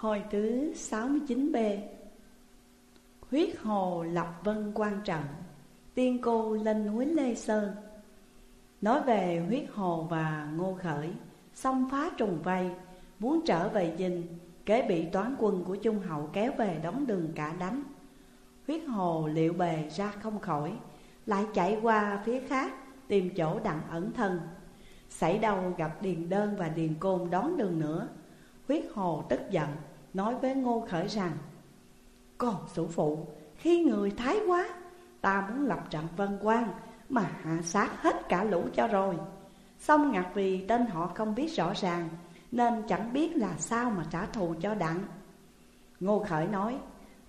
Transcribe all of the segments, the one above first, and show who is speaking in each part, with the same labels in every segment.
Speaker 1: Hồi thứ 69B Huyết hồ lập vân quan trọng, Tiên cô lên núi Lê Sơn. Nói về huyết hồ và ngô khởi, Xông phá trùng vây, Muốn trở về dinh Kế bị toán quân của Trung Hậu kéo về đóng đường cả đánh. Huyết hồ liệu bề ra không khỏi, Lại chạy qua phía khác, Tìm chỗ đặng ẩn thân. Xảy đầu gặp Điền Đơn và Điền Côn đón đường nữa, Huyết hồ tức giận Nói với Ngô Khởi rằng, Còn sử phụ, Khi người thái quá, Ta muốn lập trận vân quan Mà hạ sát hết cả lũ cho rồi. Xong ngạc vì tên họ không biết rõ ràng, Nên chẳng biết là sao mà trả thù cho đặng. Ngô Khởi nói,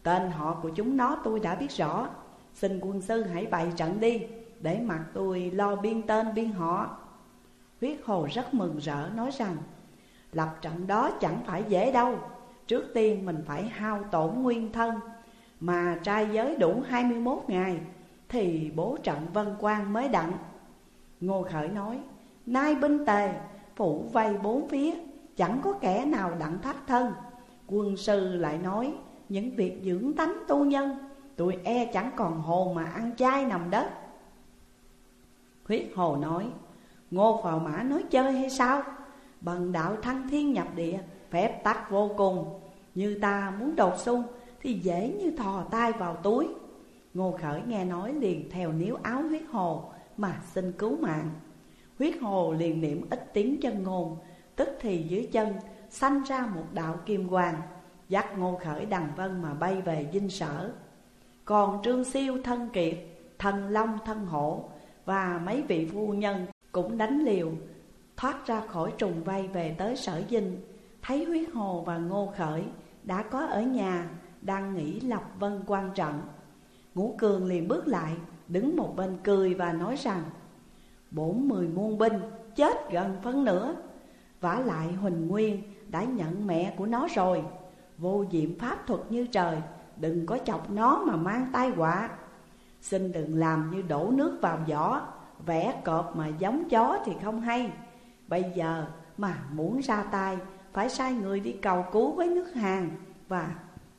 Speaker 1: Tên họ của chúng nó tôi đã biết rõ. Xin quân sư hãy bày trận đi, Để mặc tôi lo biên tên biên họ. Huyết Hồ rất mừng rỡ, nói rằng, Lập trận đó chẳng phải dễ đâu. Trước tiên mình phải hao tổn nguyên thân Mà trai giới đủ 21 ngày Thì bố trận vân quan mới đặng. Ngô Khởi nói, Nay binh tề, Phủ vây bốn phía, Chẳng có kẻ nào đặng thoát thân. Quân sư lại nói, Những việc dưỡng tánh tu nhân, Tụi e chẳng còn hồn mà ăn chay nằm đất. Huyết hồ nói, Ngô Phò Mã nói chơi hay sao? Bằng đạo thăng thiên nhập địa, Phép tắc vô cùng. Như ta muốn đột xung, Thì dễ như thò tay vào túi. Ngô Khởi nghe nói liền theo níu áo huyết hồ Mà xin cứu mạng. Huyết hồ liền niệm ít tiếng chân ngôn, Tức thì dưới chân Sanh ra một đạo kim quang, Dắt Ngô Khởi đằng vân mà bay về dinh sở. Còn Trương Siêu thân kiệt, Thần Long thân hổ Và mấy vị phu nhân cũng đánh liều, Thoát ra khỏi trùng vây về tới sở dinh. Thấy huyết hồ và ngô khởi Đã có ở nhà, Đang nghỉ lập vân quan trận Ngũ cường liền bước lại, Đứng một bên cười và nói rằng, Bốn mười muôn binh, Chết gần phân nửa. Vả lại Huỳnh Nguyên Đã nhận mẹ của nó rồi. Vô diệm pháp thuật như trời, Đừng có chọc nó mà mang tai họa. Xin đừng làm như đổ nước vào giỏ Vẽ cọp mà giống chó thì không hay. Bây giờ mà muốn ra tay phải sai người đi cầu cứu với nước Hàn Và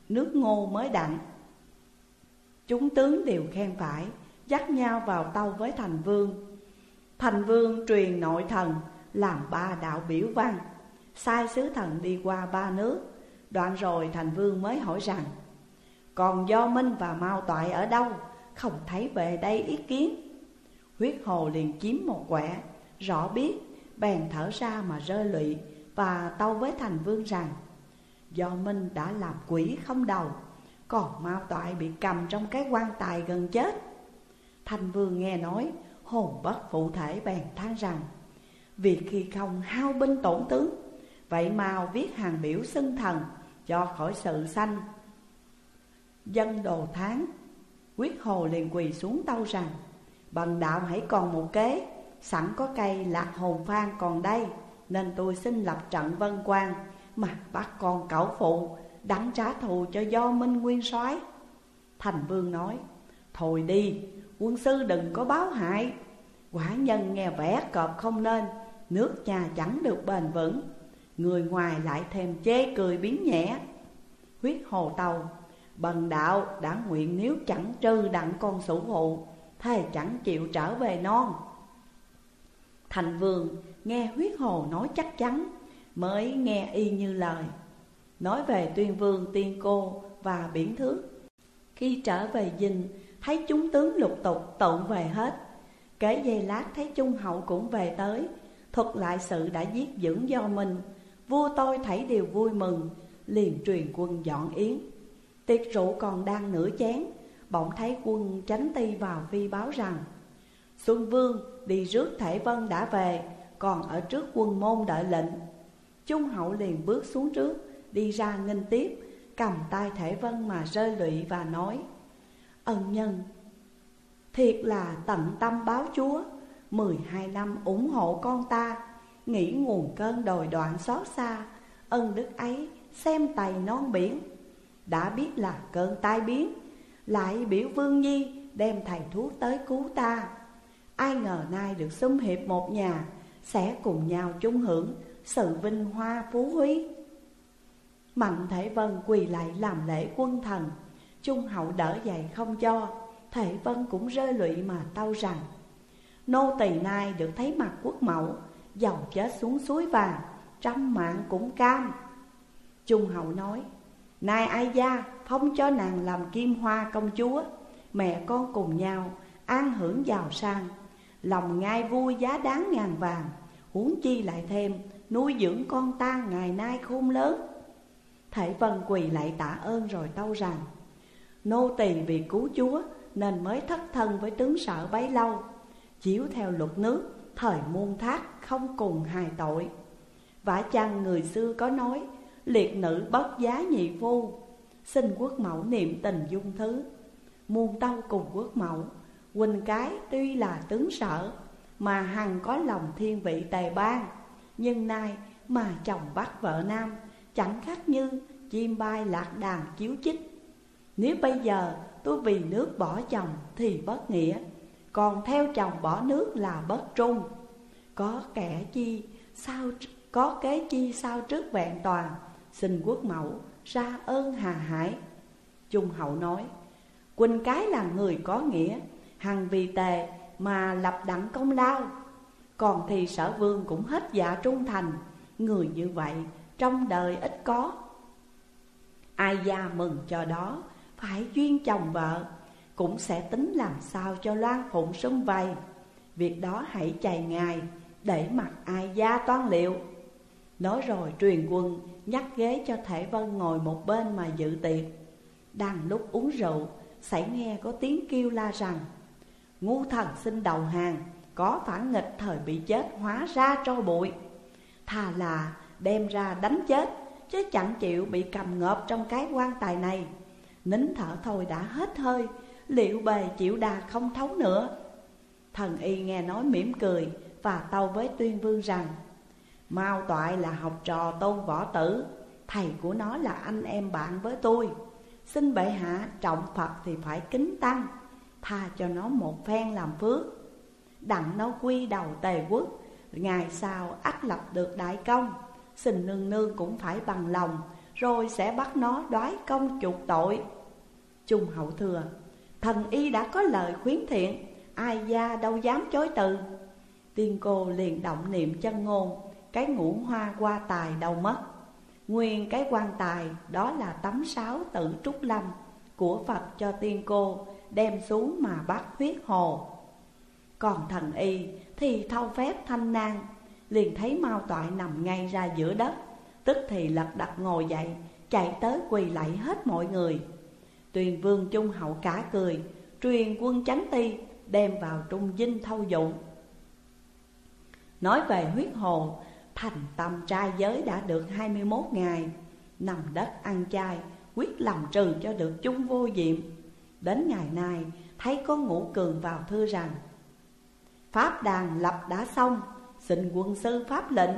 Speaker 1: nước ngô mới đặng. Chúng tướng đều khen phải, Dắt nhau vào tàu với thành vương. Thành vương truyền nội thần, Làm ba đạo biểu văn. Sai sứ thần đi qua ba nước, Đoạn rồi thành vương mới hỏi rằng, Còn do Minh và Mao Toại ở đâu? Không thấy về đây ý kiến. Huyết hồ liền chiếm một quẻ, Rõ biết, bèn thở ra mà rơi lụy. Và tâu với thành vương rằng, Do Minh đã làm quỷ không đầu, Còn Mao Toại bị cầm trong cái quan tài gần chết. Thành vương nghe nói, Hồn bất phụ thể bèn than rằng, Việc khi không hao binh tổn tướng, Vậy Mao viết hàng biểu xưng thần Cho khỏi sự sanh. Dân đồ tháng, Quyết hồ liền quỳ xuống tâu rằng, Bằng đạo hãy còn một kế, Sẵn có cây lạc hồn phan còn đây. Nên tôi xin lập trận vân quan Mà bắt con cẩu phụ, Đánh trả thù cho do minh nguyên soái. Thành vương nói, Thôi đi, quân sư đừng có báo hại. Quả nhân nghe vẻ cọp không nên, Nước nhà chẳng được bền vững. Người ngoài lại thêm chê cười biến nhẹ. Huyết hồ tàu, Bần đạo đã nguyện nếu chẳng trừ đặng con sủ hộ Thề chẳng chịu trở về non. Thành vương nghe huyết hồ nói chắc chắn, Mới nghe y như lời. Nói về tuyên vương tiên cô và biển thước Khi trở về dinh Thấy chúng tướng lục tục tụ về hết. Kế giây lát thấy trung hậu cũng về tới, Thuật lại sự đã giết dưỡng do mình. Vua tôi thấy đều vui mừng, Liền truyền quân dọn yến. Tiệc rượu còn đang nửa chén, Bỗng thấy quân tránh ti vào vi báo rằng, Xuân Vương, đi rước Thể Vân đã về còn ở trước quân môn đợi lệnh. Trung hậu liền bước xuống trước, Đi ra nghênh tiếp, Cầm tay Thể Vân mà rơi lụy và nói, Ân nhân, Thiệt là tận tâm báo chúa, Mười hai năm ủng hộ con ta, Nghĩ nguồn cơn đồi đoạn xót xa, Ân đức ấy xem tày non biển. Đã biết là cơn tai biến, lại biểu Vương Nhi đem thầy thuốc tới cứu ta. Ai ngờ nay được xung hiệp một nhà sẽ cùng nhau chung hưởng sự vinh hoa phú quý. Mạnh Thể Vân quỳ lại làm lễ quân thần, Trung hậu đỡ dậy không cho, Thể Vân cũng rơi lụy mà tâu rằng, Nô tỳ nay được thấy mặt quốc mẫu, Dầu chết xuống suối vàng, Trăm mạng cũng cam. Trung hậu nói, Nay ai gia phong cho nàng làm kim hoa công chúa, Mẹ con cùng nhau an hưởng giàu sang. Lòng ngai vui giá đáng ngàn vàng. Huống chi lại thêm nuôi dưỡng con ta ngày nay khôn lớn. Thể vân quỳ lại tạ ơn rồi tâu rằng Nô tỳ vì cứu chúa nên mới thất thân với tướng sở bấy lâu Chiếu theo luật nước, thời muôn thác không cùng hài tội. Vả chăng người xưa có nói Liệt nữ bất giá nhị phu Xin quốc mẫu niệm tình dung thứ Muôn tâu cùng quốc mẫu. Quỳnh cái tuy là tướng sở, Mà hằng có lòng thiên vị tề ban Nhưng nay mà chồng bắt vợ nam, Chẳng khác như chim bay lạc đàn chiếu chích. Nếu bây giờ tôi vì nước bỏ chồng thì bất nghĩa, Còn theo chồng bỏ nước là bất trung. Có kẻ chi sao có kế chi sao trước vẹn toàn, Xin quốc mẫu ra ơn hà hải. Trung hậu nói, Quỳnh cái là người có nghĩa Hằng vì tề mà lập đặng công lao. Còn thì sở vương cũng hết dạ trung thành. Người như vậy trong đời ít có. Ai gia mừng cho đó, Phải duyên chồng vợ, Cũng sẽ tính làm sao cho loan phụng sum vầy. Việc đó hãy chày ngài, Để mặc ai gia toan liệu. Nói rồi truyền quân, nhắc ghế cho Thể Vân ngồi một bên mà dự tiệc. Đang lúc uống rượu Xảy nghe có tiếng kêu la rằng Ngu thần xin đầu hàng, Có phản nghịch thời bị chết hóa ra tro bụi. Thà là đem ra đánh chết, Chứ chẳng chịu bị cầm ngợp trong cái quan tài này. Nín thở thôi đã hết hơi, Liệu bề chịu đà không thấu nữa. Thần y nghe nói mỉm cười Và tâu với tuyên vương rằng Mao toại là học trò tôn võ tử, Thầy của nó là anh em bạn với tôi. Xin bệ hạ trọng Phật thì phải kính tăng. Tha cho nó một phen làm phước. Đặng nó quy đầu tề quốc, Ngày sau ắt lập được đại công. Xin nương nương cũng phải bằng lòng, Rồi sẽ bắt nó đoái công chuộc tội. Trung hậu thừa, Thần y đã có lời khuyến thiện, Ai gia đâu dám chối từ. Tiên cô liền động niệm chân ngôn, Cái ngũ hoa qua tài đâu mất. Nguyên cái quan tài đó là tấm sáo tự trúc lâm Của Phật cho tiên cô đem xuống mà bắt huyết hồ. Còn thần y thì thâu phép thanh nan Liền thấy mau toại nằm ngay ra giữa đất, Tức thì lật đật ngồi dậy, Chạy tới quỳ lạy hết mọi người. Tuyền vương trung hậu cả cười, Truyền quân chánh ti, đem vào trung dinh thâu dụng Nói về huyết hồ, Thành tâm trai giới đã được 21 ngày, Nằm đất ăn chay, Quyết lòng trừ cho được chung vô diệm. Đến ngày nay, thấy có ngũ cường vào thư rằng, Pháp đàn lập đã xong, Xin quân sư pháp lệnh.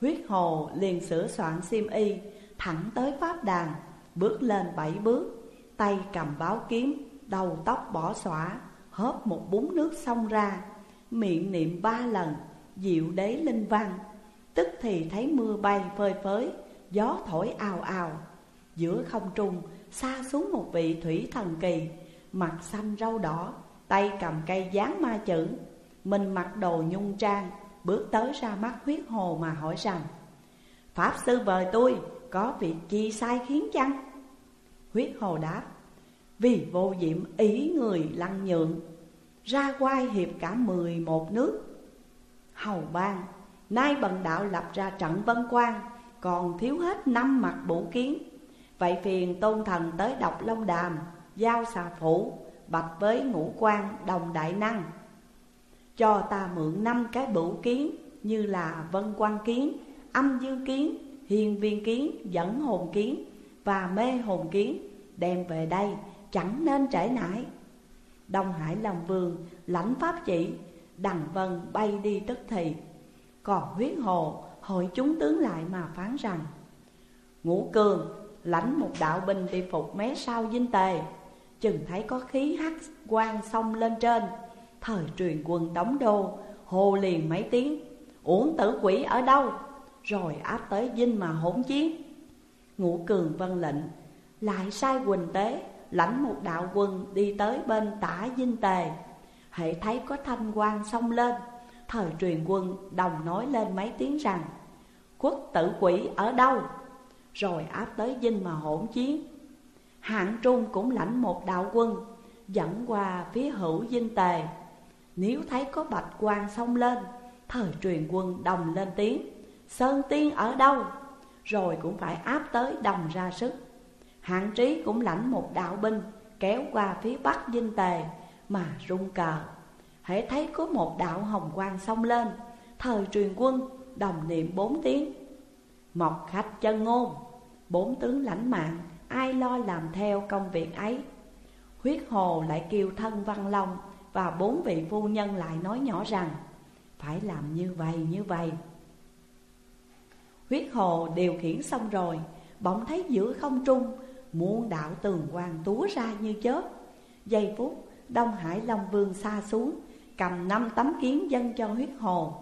Speaker 1: Huyết hồ liền sửa soạn xiêm y, Thẳng tới pháp đàn, Bước lên bảy bước, Tay cầm báo kiếm, Đầu tóc bỏ xõa, Hớp một bún nước xong ra, Miệng niệm ba lần, Diệu đế linh văn. Tức thì thấy mưa bay phơi phới, Gió thổi ào ào, Giữa không trung xa xuống một vị thủy thần kỳ, Mặt xanh râu đỏ, Tay cầm cây dán ma chữ. Mình mặc đồ nhung trang, Bước tới ra mắt huyết hồ mà hỏi rằng, Pháp sư vời tôi, Có việc chi sai khiến chăng? Huyết hồ đáp, Vì vô diệm ý người lăng nhượng, Ra quay hiệp cả mười một nước. Hầu ban Nay bần đạo lập ra trận vân quan Còn thiếu hết năm mặt bổ kiến. Vậy phiền tôn thần tới đọc long đàm Giao xà phủ Bạch với ngũ quan đồng đại năng. Cho ta mượn năm cái bửu kiến Như là vân quan kiến, âm dương kiến, hiền viên kiến, dẫn hồn kiến Và mê hồn kiến Đem về đây chẳng nên trễ nải. Đông Hải làm vườn lãnh pháp chỉ Đằng vân bay đi tức thì. Còn huyết hồ hội chúng tướng lại mà phán rằng Ngũ cường lãnh một đạo binh đi phục mé sau dinh tề. Chừng thấy có khí hắc quang sông lên trên, Thời truyền quân đóng đô hô liền mấy tiếng, Uổng tử quỷ ở đâu? Rồi áp tới dinh mà hỗn chiến. Ngũ Cường vân lệnh, Lại sai Quỳnh Tế lãnh một đạo quân đi tới bên tả dinh tề. Hệ thấy có thanh quan xông lên, Thời truyền quân đồng nói lên mấy tiếng rằng, Quốc tử quỷ ở đâu? Rồi áp tới dinh mà hỗn chiến. Hạng Trung cũng lãnh một đạo quân, Dẫn qua phía hữu dinh tề. Nếu thấy có bạch quan xông lên, Thời truyền quân đồng lên tiếng. Sơn tiên ở đâu? Rồi cũng phải áp tới đồng ra sức. Hạng trí cũng lãnh một đạo binh, Kéo qua phía bắc dinh tề Mà rung cờ. Hễ thấy có một đạo hồng quang xông lên, Thời truyền quân đồng niệm bốn tiếng. Mọc khách chân ngôn. Bốn tướng lãnh mạng, Ai lo làm theo công việc ấy? Huyết hồ lại kêu thân văn long, Và bốn vị phu nhân lại nói nhỏ rằng, Phải làm như vậy như vậy. Huyết hồ điều khiển xong rồi, Bỗng thấy giữa không trung, Muôn đạo tường quang túa ra như chớp. Giây phút, Đông Hải Long Vương xa xuống, Cầm năm tấm kiến dâng cho huyết hồ.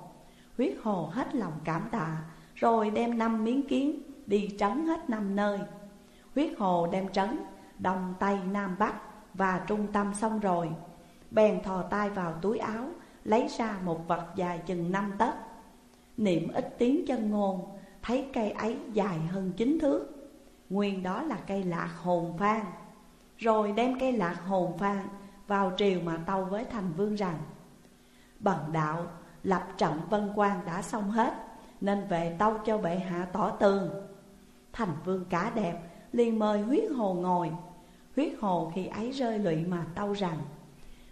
Speaker 1: Huyết hồ hết lòng cảm tạ rồi đem năm miếng kiến Đi trấn hết năm nơi. Huyết hồ đem trấn, đồng Tây Nam Bắc Và trung tâm xong rồi. Bèn thò tay vào túi áo, Lấy ra một vật dài chừng năm tấc. Niệm ít tiếng chân ngôn, Thấy cây ấy dài hơn chín thước. Nguyên đó là cây lạc hồn phan Rồi đem cây lạc hồn phan Vào triều mà tâu với thành vương rằng, Bần đạo, lập trận vân quan đã xong hết. Nên về tâu cho bệ hạ tỏ tường Thành vương cả đẹp, liền mời huyết hồ ngồi. Huyết hồ khi ấy rơi lụy mà tâu rằng,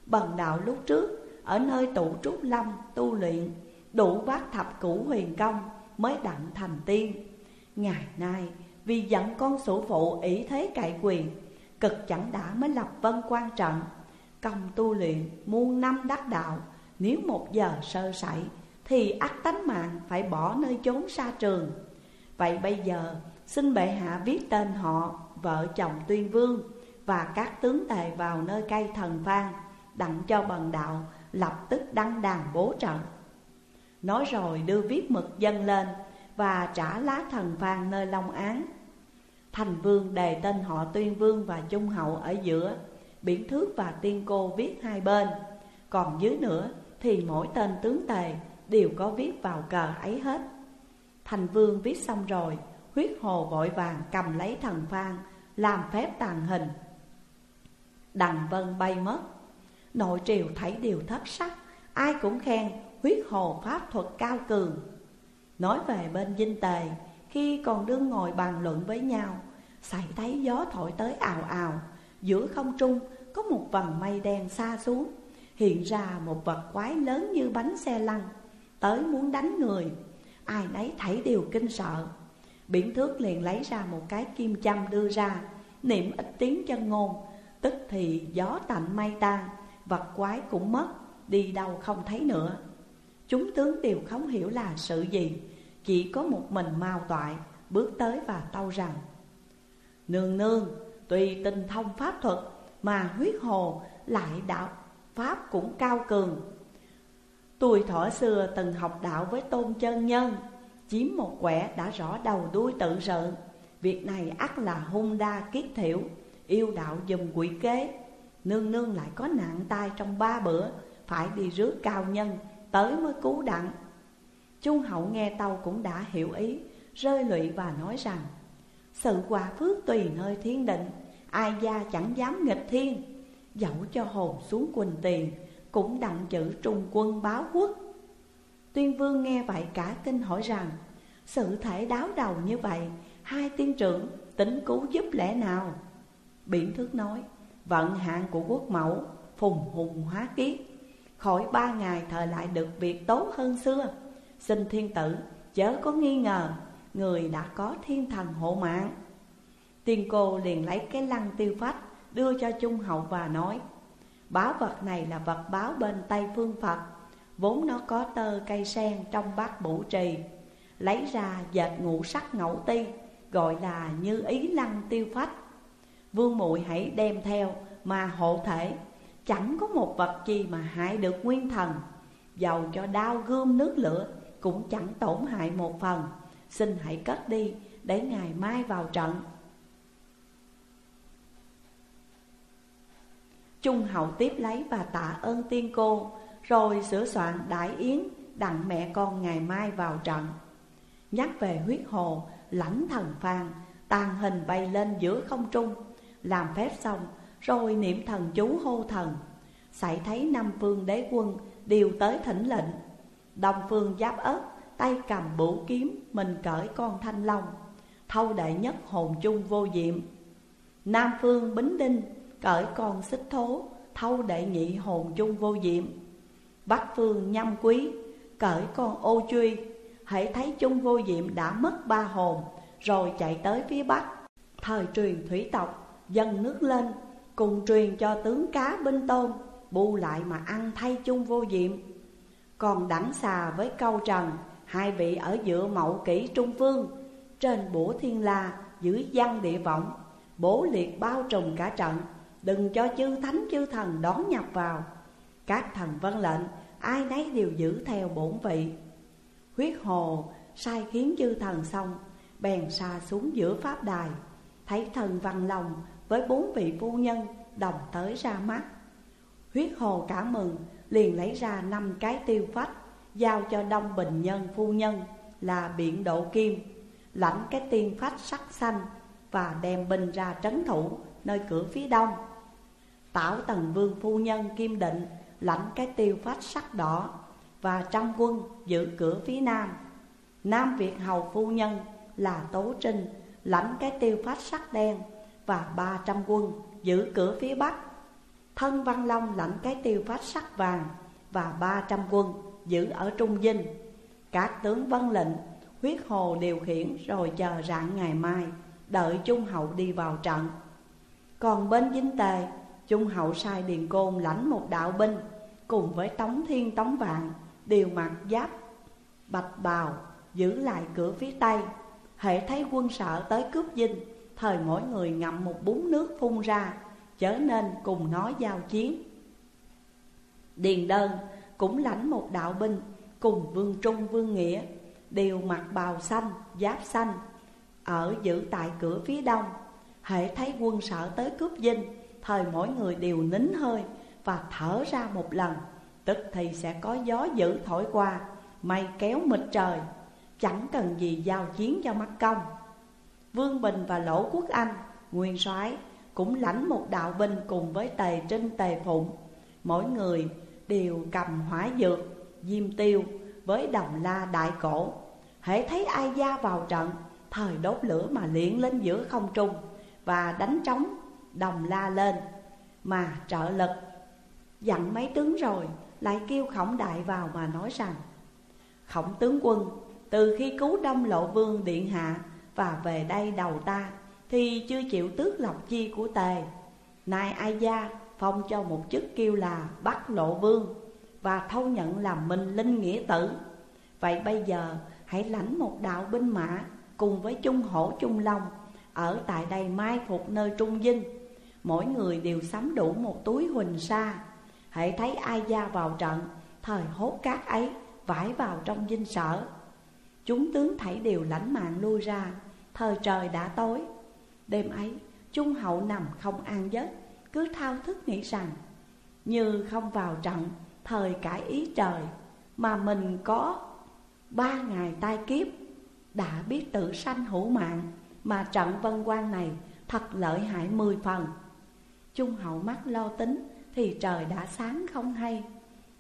Speaker 1: Bần đạo lúc trước, ở nơi tụ trúc lâm tu luyện, Đủ bát thập cửu huyền công mới đặng thành tiên. Ngày nay, vì giận con sổ phụ ỷ thế cậy quyền, Cực chẳng đã mới lập vân quan trận. Công tu luyện muôn năm đắc đạo, Nếu một giờ sơ sẩy thì ắt tánh mạng phải bỏ nơi chốn xa trường. Vậy bây giờ, xin bệ hạ viết tên họ, Vợ chồng tuyên vương Và các tướng tề vào nơi cây thần phan Đặng cho bần đạo lập tức đăng đàn bố trận Nói rồi đưa viết mực dân lên Và trả lá thần phan nơi Long Án. Thành vương đề tên họ tuyên vương và trung hậu ở giữa, Biển thước và tiên cô viết hai bên. Còn dưới nữa thì mỗi tên tướng tề đều có viết vào cờ ấy hết. Thành vương viết xong rồi, Huyết hồ vội vàng cầm lấy thần phan Làm phép tàn hình. Đằng vân bay mất. Nội triều thấy điều thất sắc, Ai cũng khen huyết hồ pháp thuật cao cường. Nói về bên dinh tề, Khi còn đương ngồi bàn luận với nhau Xảy thấy gió thổi tới ào ào. Giữa không trung, có một vầng mây đen xa xuống, Hiện ra một vật quái lớn như bánh xe lăn. Tới muốn đánh người. Ai nấy thấy đều kinh sợ. Biển thước liền lấy ra một cái kim châm đưa ra, Niệm ít tiếng chân ngôn. Tức thì gió tạnh mây tan Vật quái cũng mất, Đi đâu không thấy nữa. Chúng tướng đều không hiểu là sự gì, Chỉ có một mình mao toại, Bước tới và tâu rằng, Nương nương Tùy tình thông pháp thuật, Mà huyết hồ lại đạo Pháp cũng cao cường Tôi thỏ xưa từng học đạo với tôn chân nhân. Chiếm một quẻ đã rõ đầu đuôi tự sự Việc này ắt là hung đa kiết thiểu. Yêu đạo dùng quỷ kế. Nương nương lại có nạn tai trong ba bữa. Phải đi rước cao nhân, Tới mới cứu đặng. Trung hậu nghe tâu cũng đã hiểu ý, Rơi lụy và nói rằng, Sự quả phước tùy nơi thiên định, Ai gia chẳng dám nghịch thiên. Dẫu cho hồn xuống quỳnh tiền cũng đặng chữ trung quân báo quốc. Tuyên vương nghe vậy cả kinh hỏi rằng, Sự thể đáo đầu như vậy, Hai tiên trưởng tính cứu giúp lẽ nào? Biển thước nói, Vận hạn của quốc mẫu Phùng hùng hóa kiết Khỏi ba ngày thời lại được việc tốt hơn xưa. Xin thiên tử, chớ có nghi ngờ, Người đã có thiên thần hộ mạng. Tiên cô liền lấy cái lăng tiêu phách Đưa cho Trung Hậu và nói Báo vật này là vật báo bên Tây Phương Phật. Vốn nó có tơ cây sen trong bát bủ trì. Lấy ra dệt ngũ sắc ngẫu ti, Gọi là như ý lăng tiêu phách. Vương muội hãy đem theo, mà hộ thể. Chẳng có một vật gì mà hại được nguyên thần. Dầu cho đau gươm nước lửa, Cũng chẳng tổn hại một phần. Xin hãy cất đi, để ngày mai vào trận. Trung hậu tiếp lấy và tạ ơn tiên cô Rồi sửa soạn đại yến đặng mẹ con ngày mai vào trận. Nhắc về huyết hồ, lãnh thần phan Tàn hình bay lên giữa không trung Làm phép xong, rồi niệm thần chú hô thần. Xảy thấy năm phương đế quân đều tới thỉnh lệnh. Đông phương giáp ớt, tay cầm bửu kiếm Mình cởi con thanh long. Thâu đệ nhất hồn chung vô diệm. Nam phương bính đinh, cởi con xích thố Thâu đệ nhị hồn chung vô diệm. Bắc phương nhâm quý, cởi con ô truy. Hãy thấy chung vô diệm đã mất ba hồn Rồi chạy tới phía bắc. Thời truyền thủy tộc dâng nước lên Cùng truyền cho tướng cá binh tôn Bu lại mà ăn thay chung vô diệm. Còn đẳng xà với câu trần Hai vị ở giữa mậu kỷ trung phương. Trên bổ thiên la dưới văn địa vọng Bố liệt bao trùm cả trận. Đừng cho chư thánh, chư thần đón nhập vào. Các thần vân lệnh, ai nấy đều giữ theo bổn vị. Huyết hồ, sai khiến chư thần xong, Bèn xa xuống giữa pháp đài. Thấy thần văn lòng, với bốn vị phu nhân đồng tới ra mắt. Huyết hồ cả mừng, liền lấy ra năm cái tiêu phách, Giao cho Đông Bình Nhân phu nhân là biện độ kim, Lãnh cái tiên phách sắc xanh Và đem binh ra trấn thủ nơi cửa phía đông. Tảo Tần Vương phu nhân kim định lãnh cái tiêu phách sắc đỏ Và trăm quân giữ cửa phía nam. Nam Việt Hầu phu nhân là Tố Trinh lãnh cái tiêu phách sắc đen Và ba trăm quân giữ cửa phía bắc. Thân Văn Long lãnh cái tiêu phách sắc vàng Và ba trăm quân giữ ở Trung Dinh. Các tướng vân lệnh, huyết hồ điều khiển rồi chờ rạng ngày mai, Đợi Trung Hậu đi vào trận. Còn bên Dinh Tề Trung hậu sai Điền Côn lãnh một đạo binh Cùng với Tống Thiên Tống Vạn Đều mặc giáp bạch bào Giữ lại cửa phía Tây. Hệ thấy quân sợ tới cướp dinh Thời mỗi người ngậm một bún nước phun ra Chớ nên cùng nó giao chiến. Điền Đơn cũng lãnh một đạo binh Cùng Vương Trung Vương Nghĩa Đều mặc bào xanh, giáp xanh Ở giữ tại cửa phía đông. Hệ thấy quân sợ tới cướp dinh Thời mỗi người đều nín hơi và thở ra một lần. Tức thì sẽ có gió dữ thổi qua Mây kéo mịt trời Chẳng cần gì giao chiến cho mất công. Vương Bình và Lỗ Quốc Anh Nguyên soái cũng lãnh một đạo binh cùng với Tề Trinh Tề Phụng. Mỗi người đều cầm hỏa dược, diêm tiêu với đồng la đại cổ. Hễ thấy ai gia vào trận, thời đốt lửa mà liện lên giữa không trung Và đánh trống đồng la lên, Mà trợ lực. Dặn mấy tướng rồi, Lại kêu khổng đại vào mà nói rằng, Khổng tướng quân, Từ khi cứu đông lộ vương điện hạ Và về đây đầu ta, Thì chưa chịu tước lộc chi của tề. Nay ai gia phong cho một chức kêu là Bắc lộ vương Và thâu nhận làm minh linh nghĩa tử. Vậy bây giờ hãy lãnh một đạo binh mã Cùng với trung hổ trung long Ở tại đây mai phục nơi trung dinh Mỗi người đều sắm đủ một túi huỳnh sa. Hãy thấy ai gia vào trận, Thời hốt cát ấy vải vào trong dinh sở. Chúng tướng thảy đều lãnh mạng lui ra, Thời trời đã tối. Đêm ấy, Trung hậu nằm không an giấc, Cứ thao thức nghĩ rằng, Như không vào trận, Thời cải ý trời, Mà mình có ba ngày tai kiếp, Đã biết tự sanh hữu mạng, Mà trận vân quan này Thật lợi hại mười phần. Trung hậu mắt lo tính, Thì trời đã sáng không hay.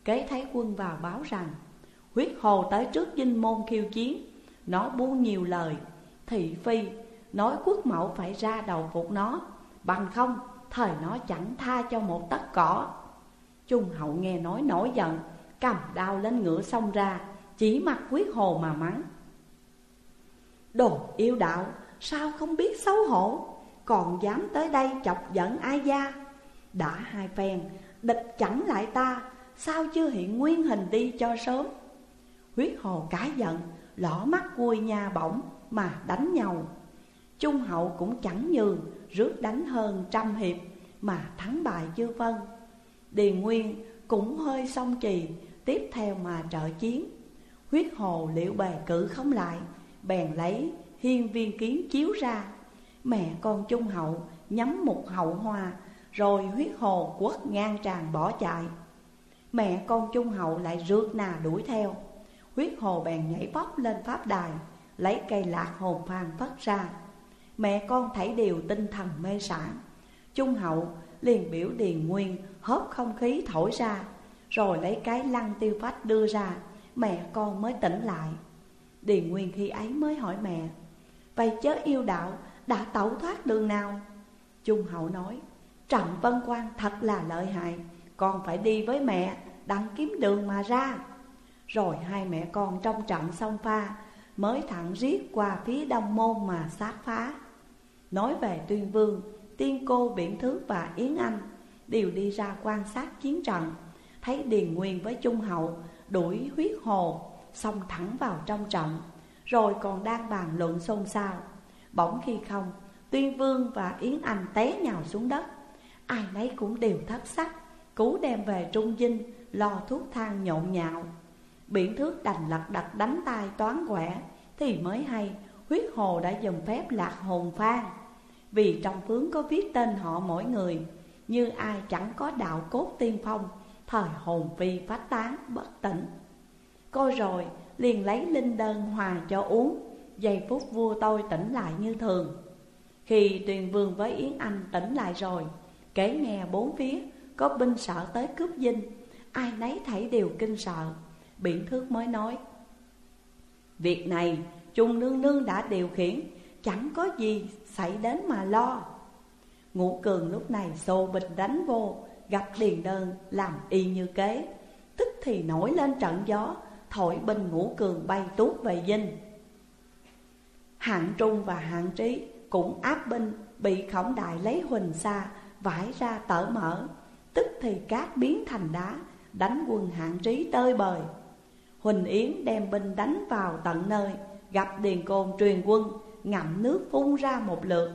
Speaker 1: Kế thấy quân vào báo rằng, Huyết hồ tới trước dinh môn khiêu chiến, Nó buông nhiều lời. Thị phi, Nói quốc mẫu phải ra đầu phục nó, Bằng không, Thời nó chẳng tha cho một tấc cỏ. Trung hậu nghe nói nổi giận, Cầm đao lên ngựa xông ra, Chỉ mặt quyết hồ mà mắng. Đồ yêu đạo, Sao không biết xấu hổ? Còn dám tới đây chọc giận ai gia Đã hai phen, Địch chẳng lại ta, Sao chưa hiện nguyên hình đi cho sớm? Huyết hồ cá giận Lỏ mắt vui nhà bỗng Mà đánh nhau. Trung hậu cũng chẳng nhường, Rước đánh hơn trăm hiệp Mà thắng bại chưa phân. Điền Nguyên cũng hơi song trì, Tiếp theo mà trợ chiến. Huyết hồ liệu bề cử không lại, Bèn lấy hiên viên kiến chiếu ra Mẹ con Trung Hậu, nhắm một hậu hoa, Rồi huyết hồ quất ngang tràn bỏ chạy. Mẹ con Trung Hậu lại rượt nà đuổi theo. Huyết hồ bèn nhảy bóp lên pháp đài, Lấy cây lạc hồn phan phất ra. Mẹ con thấy đều tinh thần mê sản Trung Hậu liền biểu Điền Nguyên hớp không khí thổi ra, Rồi lấy cái lăng tiêu phách đưa ra, Mẹ con mới tỉnh lại. Điền Nguyên khi ấy mới hỏi mẹ, Vậy chớ yêu đạo đã tẩu thoát đường nào? Trung Hậu nói Trọng Vân Quan thật là lợi hại Con phải đi với mẹ, đặng kiếm đường mà ra. Rồi hai mẹ con trong trận sông pha, Mới thẳng riết qua phía đông môn mà sát phá. Nói về tuyên vương, Tiên cô, Biển thứ và Yến Anh, Đều đi ra quan sát chiến trận, Thấy Điền Nguyên với Trung Hậu đuổi huyết hồ, Xông thẳng vào trong trận, Rồi còn đang bàn luận xôn xao. Bỗng khi không. Tuyên Vương và Yến Anh té nhào xuống đất. Ai nấy cũng đều thất sắc. Cú đem về Trung Dinh, Lo thuốc thang nhộn nhạo. Biển thước đành lật đật đánh tay toán quẻ. Thì mới hay, Huyết hồ đã dùng phép lạc hồn phan Vì trong phướng có viết tên họ mỗi người, Như ai chẳng có đạo cốt tiên phong, Thời hồn phi phát tán bất tỉnh. Coi rồi liền lấy linh đơn hòa cho uống. Giây phút vua tôi tỉnh lại như thường. Khi tuyền vương với Yến Anh tỉnh lại rồi, Kể nghe bốn phía, có binh sợ tới cướp dinh. Ai nấy thảy đều kinh sợ. Biển thước mới nói, Việc này, Trung nương nương đã điều khiển, Chẳng có gì xảy đến mà lo. Ngũ cường lúc này xô bịch đánh vô, Gặp điền đơn làm y như kế. Tức thì nổi lên trận gió, Thổi binh ngũ cường bay tuốt về dinh. Hạng trung và hạng trí cũng áp binh, Bị khổng đại lấy huỳnh xa Vải ra tở mở Tức thì cát biến thành đá, Đánh quân hạng trí tơi bời. Huỳnh Yến đem binh đánh vào tận nơi, Gặp Điền Côn truyền quân, Ngậm nước phun ra một lượt.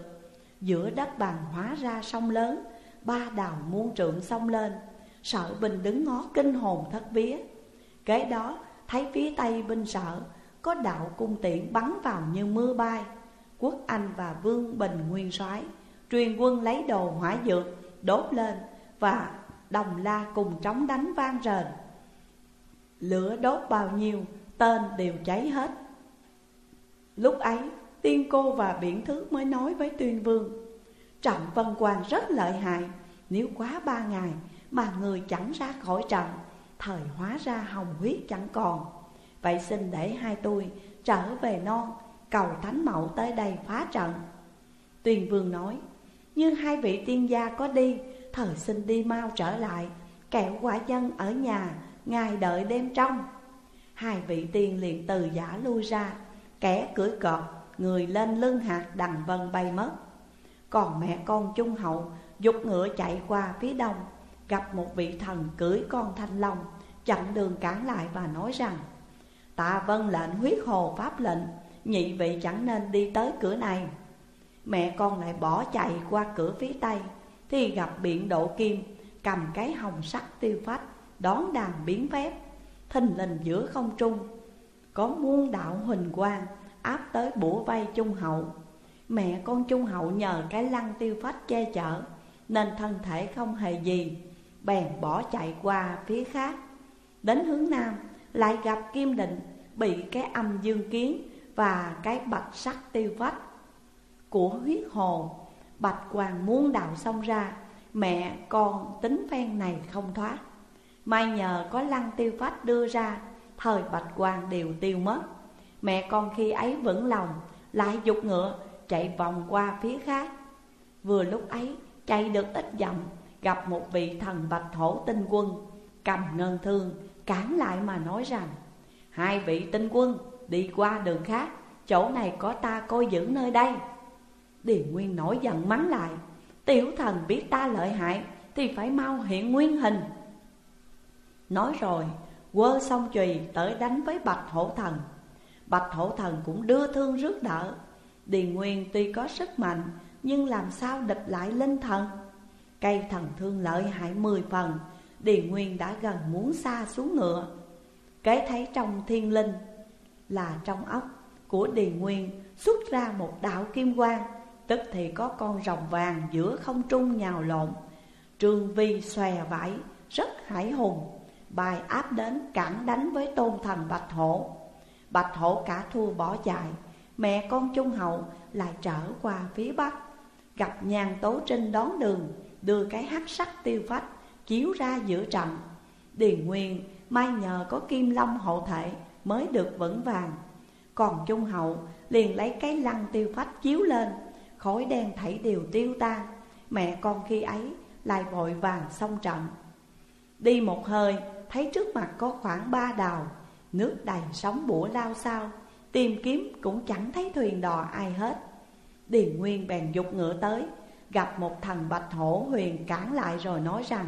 Speaker 1: Giữa đất bằng hóa ra sông lớn, Ba đào muôn trượng sông lên. Sợ binh đứng ngó kinh hồn thất vía. Kế đó, thấy phía tây binh sợ có đạo cung tiễn bắn vào như mưa bay. Quốc Anh và Vương Bình Nguyên soái Truyền quân lấy đồ hỏa dược Đốt lên và đồng la cùng trống đánh vang rền. Lửa đốt bao nhiêu, tên đều cháy hết. Lúc ấy, tiên cô và biển thứ mới nói với tuyên vương Trọng vân quan rất lợi hại Nếu quá ba ngày mà người chẳng ra khỏi trận Thời hóa ra hồng huyết chẳng còn. Vậy xin để hai tôi trở về non, Cầu thánh mẫu tới đây phá trận. Tuyền vương nói, Như hai vị tiên gia có đi Thời xin đi mau trở lại Kẹo quả dân ở nhà, Ngài đợi đêm trong. Hai vị tiên liền từ giả lui ra, Kẻ cưỡi cọp, Người lên lưng hạt đằng vân bay mất. Còn mẹ con trung hậu, Dục ngựa chạy qua phía đông, Gặp một vị thần cưỡi con thanh long, Chặn đường cản lại và nói rằng ta vâng lệnh huyết hồ pháp lệnh, Nhị vị chẳng nên đi tới cửa này. Mẹ con lại bỏ chạy qua cửa phía tây, Thì gặp biện độ kim, Cầm cái hồng sắc tiêu phách, Đón đàn biến phép, Thình lình giữa không trung. Có muôn đạo huỳnh quang Áp tới bủa vây trung hậu. Mẹ con trung hậu nhờ cái lăng tiêu phách che chở, Nên thân thể không hề gì, Bèn bỏ chạy qua phía khác. Đến hướng nam lại gặp Kim Định, Bị cái âm dương kiến và cái bạch sắc tiêu vách Của huyết hồ Bạch hoàng muốn đào xong ra, Mẹ con tính phen này không thoát. May nhờ có lăng tiêu vách đưa ra, Thời bạch hoàng đều tiêu mất. Mẹ con khi ấy vững lòng, Lại dục ngựa, chạy vòng qua phía khác. Vừa lúc ấy, chạy được ít dặm, Gặp một vị thần bạch thổ tinh quân, Cầm ngân thương cản lại mà nói rằng, Hai vị tinh quân đi qua đường khác, Chỗ này có ta coi giữ nơi đây. Điền Nguyên nổi giận mắng lại, Tiểu thần biết ta lợi hại Thì phải mau hiện nguyên hình. Nói rồi, Quơ song chùy tới đánh với bạch hổ thần. Bạch hổ thần cũng đưa thương rước đỡ. Điền Nguyên tuy có sức mạnh, Nhưng làm sao địch lại linh thần? Cây thần thương lợi hại mười phần Điền Nguyên đã gần muốn xa xuống ngựa. Cái thấy trong thiên linh Là trong ốc của Điền Nguyên xuất ra một đạo kim quang, Tức thì có con rồng vàng giữa không trung nhào lộn. Trương Vi xòe vải rất hải hùng, Bài áp đến cản đánh với tôn thần Bạch Hổ. Bạch Hổ cả thua bỏ chạy, Mẹ con Trung Hậu lại trở qua phía Bắc, Gặp nhàn tố trinh đón đường, Đưa cái hắc sắc tiêu phách chiếu ra giữa trận Điền Nguyên, may nhờ có kim long hộ thể mới được vững vàng. Còn Trung Hậu liền lấy cái lăng tiêu phách chiếu lên, Khói đen thảy đều tiêu tan. Mẹ con khi ấy lại vội vàng xong trận. Đi một hơi, thấy trước mặt có khoảng ba đào, Nước đầy sóng bủa lao sao, Tìm kiếm cũng chẳng thấy thuyền đò ai hết. Điền Nguyên bèn dục ngựa tới, Gặp một thần bạch hổ huyền cản lại rồi nói rằng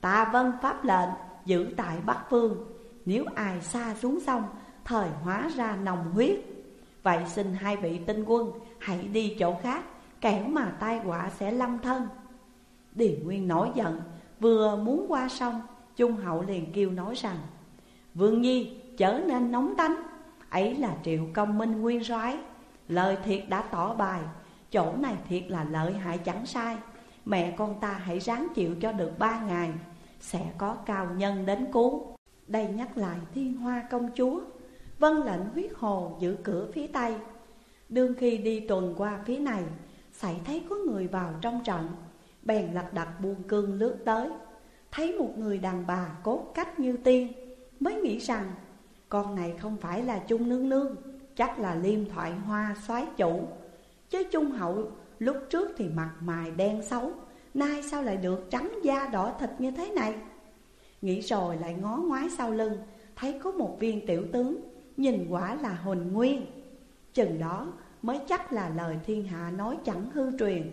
Speaker 1: Ta vân pháp lệnh, giữ tại Bắc Phương. Nếu ai xa xuống sông, Thời hóa ra nồng huyết. Vậy xin hai vị tinh quân, Hãy đi chỗ khác, Kẻo mà tai họa sẽ lâm thân. Điền Nguyên nổi giận, Vừa muốn qua sông Trung hậu liền kêu nói rằng, Vương Nhi, chớ nên nóng tánh. Ấy là triệu công minh nguyên soái. Lời thiệt đã tỏ bài, Chỗ này thiệt là lợi hại chẳng sai. Mẹ con ta hãy ráng chịu cho được ba ngày sẽ có cao nhân đến cứu Đây nhắc lại thiên hoa công chúa. Vân lệnh huyết hồ giữ cửa phía tây. Đương khi đi tuần qua phía này Xảy thấy có người vào trong trận. Bèn lật đặt buông cương lướt tới. Thấy một người đàn bà cốt cách như tiên, Mới nghĩ rằng, Con này không phải là chung nương nương Chắc là liêm thoại hoa soái chủ. Chứ trung hậu lúc trước thì mặt mày đen xấu Nay sao lại được trắng da đỏ thịt như thế này? Nghĩ rồi lại ngó ngoái sau lưng, Thấy có một viên tiểu tướng, Nhìn quả là hồn nguyên. Chừng đó mới chắc là lời thiên hạ nói chẳng hư truyền.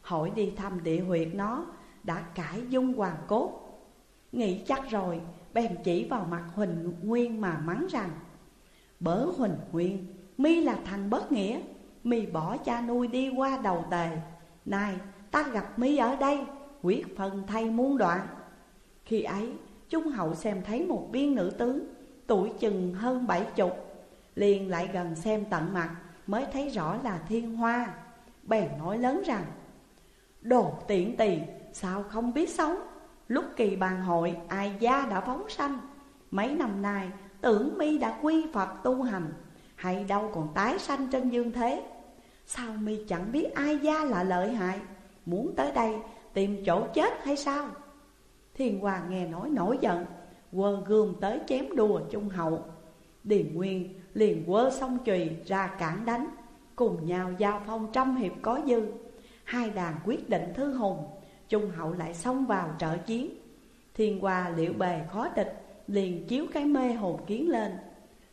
Speaker 1: Hỏi đi thăm địa huyệt nó, Đã cải dung hoàng cốt. Nghĩ chắc rồi, Bèn chỉ vào mặt Huỳnh Nguyên mà mắng rằng, Bớ Huỳnh Nguyên, Mi là thằng bất nghĩa, Mi bỏ cha nuôi đi qua đầu tề. Này ta gặp Mi ở đây, Quyết phần thay muôn đoạn. Khi ấy Trung hậu xem thấy một biên nữ tướng Tuổi chừng hơn bảy chục, Liền lại gần xem tận mặt, Mới thấy rõ là thiên hoa. Bèn nói lớn rằng, Đồ tiện tỳ, Sao không biết xấu Lúc kỳ bàn hội, ai gia đã phóng sanh? Mấy năm nay, tưởng mi đã quy Phật tu hành, Hay đâu còn tái sanh trên dương thế? Sao mi chẳng biết ai gia là lợi hại? Muốn tới đây tìm chỗ chết hay sao? Thiên Hoàng nghe nói nổi giận, Quơ gươm tới chém đùa trung hậu. Điền Nguyên liền quơ song chùy ra cản đánh, Cùng nhau giao phong trăm hiệp có dư. Hai đàn quyết định thư hùng, Trung hậu lại xông vào trợ chiến. Thiên Hoa liệu bề khó địch, Liền chiếu cái mê hồn kiến lên.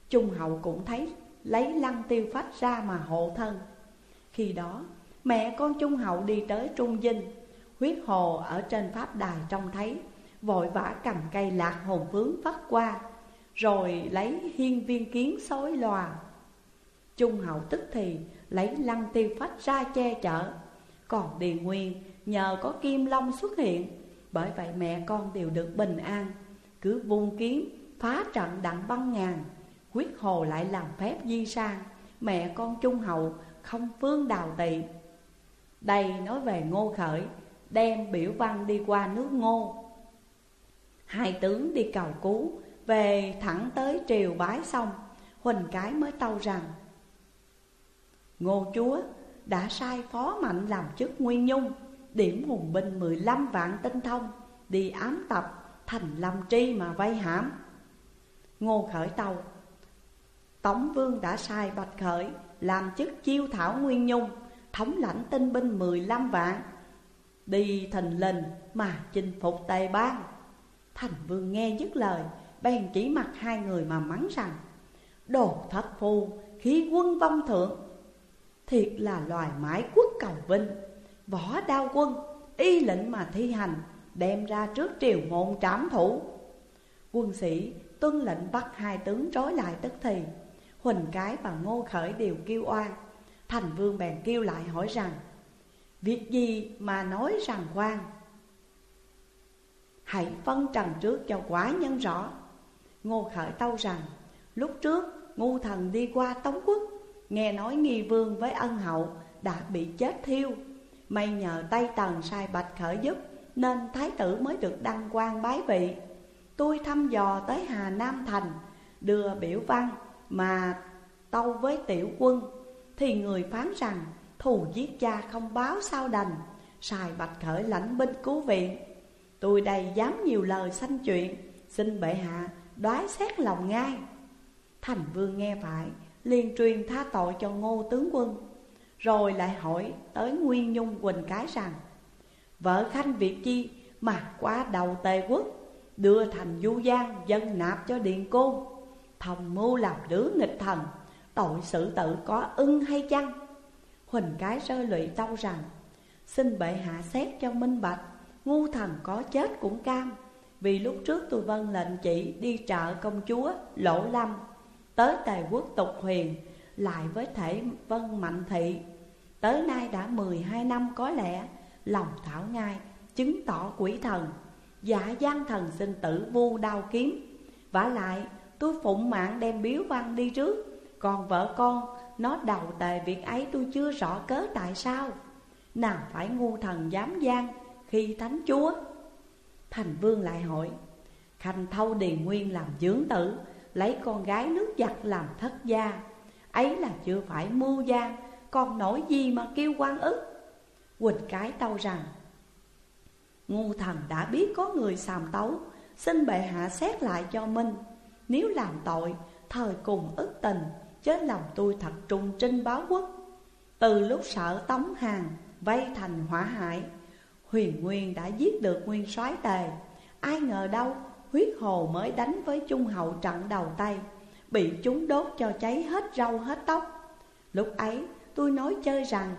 Speaker 1: Trung hậu cũng thấy lấy lăng tiêu phách ra mà hộ thân. Khi đó mẹ con Trung hậu đi tới Trung Dinh, Huyết hồ ở trên pháp đài trông thấy, Vội vã cầm cây lạc hồn vướng vắt qua, Rồi lấy hiên viên kiến xối lòa Trung hậu tức thì lấy lăng tiêu phách ra che chở, Còn Điền Nguyên nhờ có kim long xuất hiện, bởi vậy mẹ con đều được bình an, Cứ vung kiếm phá trận đặng băng ngàn, huyết hồ lại làm phép di sang Mẹ con trung hậu không phương đào tị. Đây nói về ngô khởi, Đem biểu văn đi qua nước ngô. Hai tướng đi cầu cứu, Về thẳng tới triều bái xong, Huỳnh cái mới tâu rằng, Ngô chúa đã sai phó mạnh làm chức nguyên nhung, Điểm hùng binh 15 vạn tinh thông, Đi ám tập, thành lâm tri mà vây hãm. Ngô khởi tàu Tống vương đã sai Bạch Khởi Làm chức chiêu thảo nguyên nhung Thống lãnh tinh binh 15 vạn. Đi thành lình mà chinh phục Tây bang Thành vương nghe dứt lời, Bèn chỉ mặt hai người mà mắng rằng, Đồ thất phu khí quân vong thượng, Thiệt là loài mãi quốc cầu vinh. Võ đao quân, Y lệnh mà thi hành, Đem ra trước triều môn trảm thủ. Quân sĩ tuân lệnh bắt hai tướng trói lại tức thì, Huỳnh cái và ngô khởi đều kêu oan. Thành vương bèn kêu lại hỏi rằng, Việc gì mà nói rằng quan? Hãy phân trần trước cho quả nhân rõ. Ngô khởi tâu rằng, Lúc trước, ngu thần đi qua Tống quốc, Nghe nói nghi vương với ân hậu đã bị chết thiêu. May nhờ Tây Tần sai bạch khởi giúp, Nên thái tử mới được đăng quan bái vị. Tôi thăm dò tới Hà Nam Thành, Đưa biểu văn mà tâu với tiểu quân thì người phán rằng, thù giết cha không báo sao đành Sài bạch khởi lãnh binh cứu viện. Tôi đây dám nhiều lời sanh chuyện, Xin bệ hạ đoái xét lòng ngay. Thành vương nghe phải liền truyền tha tội cho ngô tướng quân, Rồi lại hỏi tới Nguyên Nhung Quỳnh cái rằng, Vợ khanh việc chi mà qua đầu tề quốc, Đưa thành du giang dân nạp cho điện côn Thòng mưu làm đứa nghịch thần Tội sự tự có ưng hay chăng? Huỳnh cái rơi lụy tâu rằng, Xin bệ hạ xét cho minh bạch, Ngu thần có chết cũng cam. Vì lúc trước tôi vâng lệnh chị đi trợ công chúa Lỗ Lâm, Tới tề quốc tục huyền, Lại với thể vân mạnh thị. Tới nay đã 12 năm có lẽ, Lòng thảo ngai, chứng tỏ quỷ thần. Giả gian thần sinh tử vu đao kiếm vả lại, tôi phụng mạng đem biếu văn đi trước còn vợ con, nó đầu tề việc ấy tôi chưa rõ cớ tại sao. Nào phải ngu thần dám gian khi thánh chúa. Thành vương lại hỏi, Khanh thâu điền nguyên làm dưỡng tử, Lấy con gái nước giặc làm thất gia. Ấy là chưa phải mưu gian Còn nổi gì mà kêu quan ức? Quỳnh cái tâu rằng, Ngu thần đã biết có người xàm tấu, Xin bệ hạ xét lại cho minh Nếu làm tội, Thời cùng ức tình Chết lòng tôi thật trung trinh báo quốc. Từ lúc sợ tống hàng, Vây thành hỏa hại Huyền Nguyên đã giết được nguyên soái tề. Ai ngờ đâu, huyết hồ mới đánh với trung hậu trận đầu tay, Bị chúng đốt cho cháy hết râu hết tóc. Lúc ấy, tôi nói chơi rằng,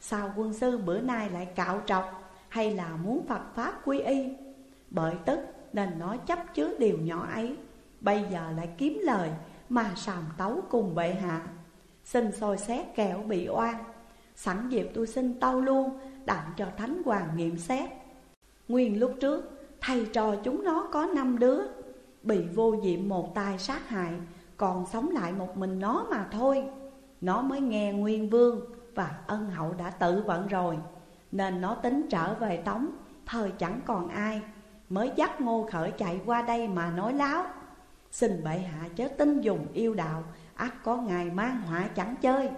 Speaker 1: Sao quân sư bữa nay lại cạo trọc, Hay là muốn Phật Pháp quy y? Bởi tức, nên nó chấp chứa điều nhỏ ấy, Bây giờ lại kiếm lời mà sàm tấu cùng bệ hạ. Xin soi xét kẻo bị oan. Sẵn dịp tôi xin tâu luôn, Đặng cho Thánh Hoàng nghiệm xét. Nguyên lúc trước, Thầy trò chúng nó có năm đứa. Bị vô diệm một tay sát hại, Còn sống lại một mình nó mà thôi. Nó mới nghe Nguyên Vương Và ân hậu đã tự vận rồi. Nên nó tính trở về Tống Thời chẳng còn ai. Mới dắt ngô khởi chạy qua đây mà nói láo. Xin bệ hạ chớ tin dùng yêu đạo ắt có ngày mang họa chẳng chơi.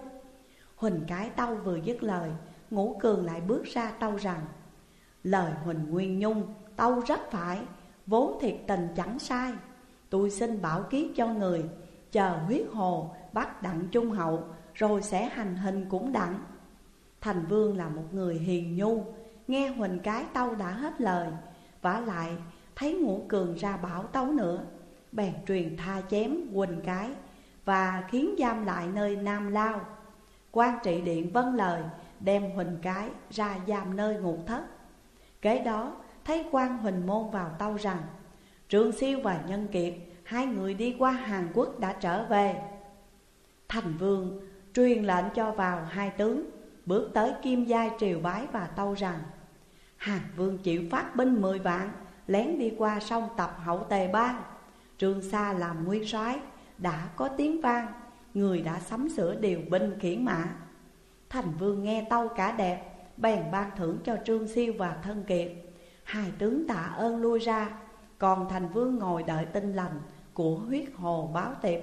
Speaker 1: Huỳnh cái tâu vừa dứt lời, Ngũ cường lại bước ra tâu rằng, Lời Huỳnh Nguyên Nhung, tâu rất phải, Vốn thiệt tình chẳng sai. Tôi xin bảo ký cho người, Chờ huyết hồ bắt đặng trung hậu, Rồi sẽ hành hình cũng đặng. Thành vương là một người hiền nhu, Nghe Huỳnh cái tâu đã hết lời, vả lại thấy ngũ cường ra bảo tấu nữa. Bèn truyền tha chém Huỳnh cái Và khiến giam lại nơi Nam Lao. Quan trị điện vâng lời, Đem Huỳnh cái ra giam nơi ngục thất. Kế đó, thấy quan Huỳnh Môn vào tâu rằng, Trương Siêu và Nhân Kiệt, Hai người đi qua Hàn Quốc đã trở về. Thành Vương truyền lệnh cho vào hai tướng, Bước tới Kim Giai triều bái và tâu rằng, Hàn Vương chịu phát binh mười vạn, Lén đi qua sông tập hậu tề bang. Trương Sa làm nguyên soái Đã có tiếng vang, Người đã sắm sửa điều binh khiển mã. Thành Vương nghe tâu cả đẹp, Bèn ban thưởng cho Trương Siêu và Thân Kiệt. Hai tướng tạ ơn lui ra, Còn Thành Vương ngồi đợi tin lành Của huyết hồ báo tiệp.